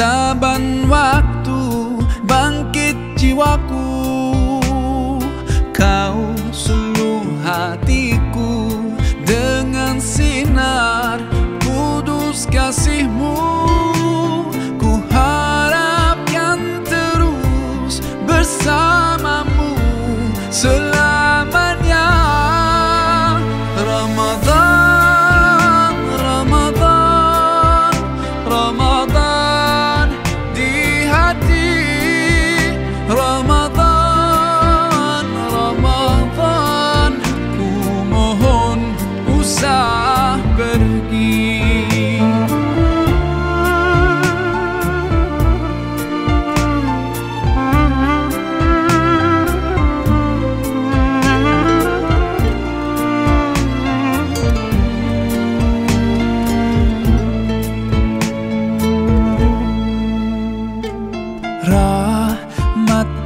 Saban waktu bangkit jiwaku.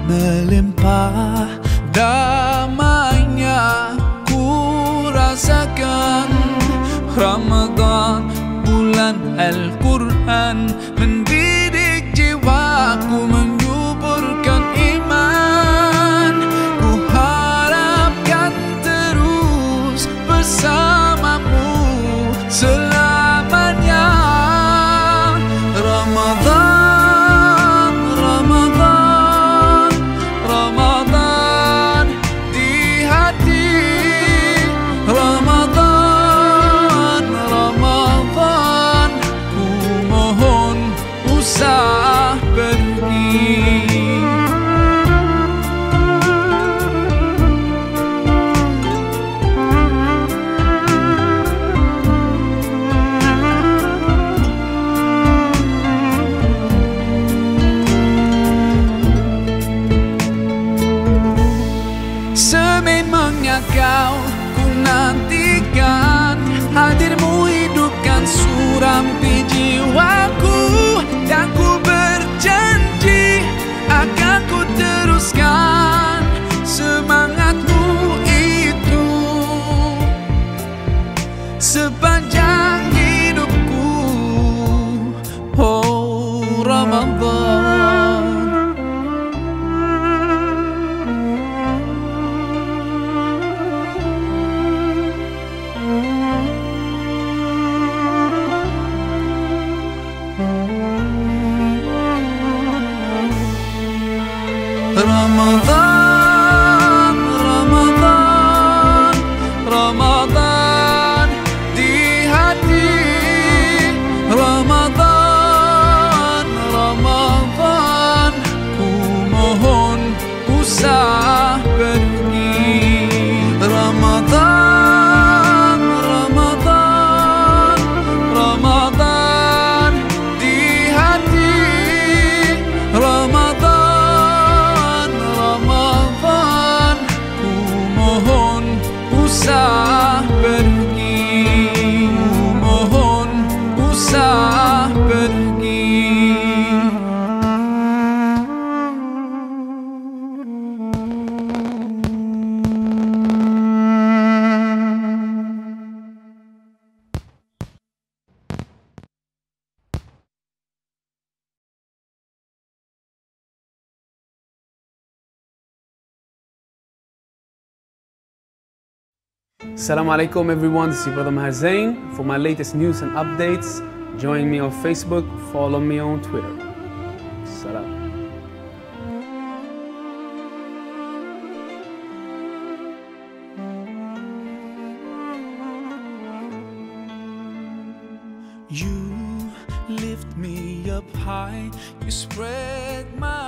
melimpah damainya ku rasakan. Ramadan bulan Al-Quran Ramadan Assalamu alaikum everyone, this is your brother Maher Zain. For my latest news and updates, join me on Facebook, follow me on Twitter. You lift me up high, you spread my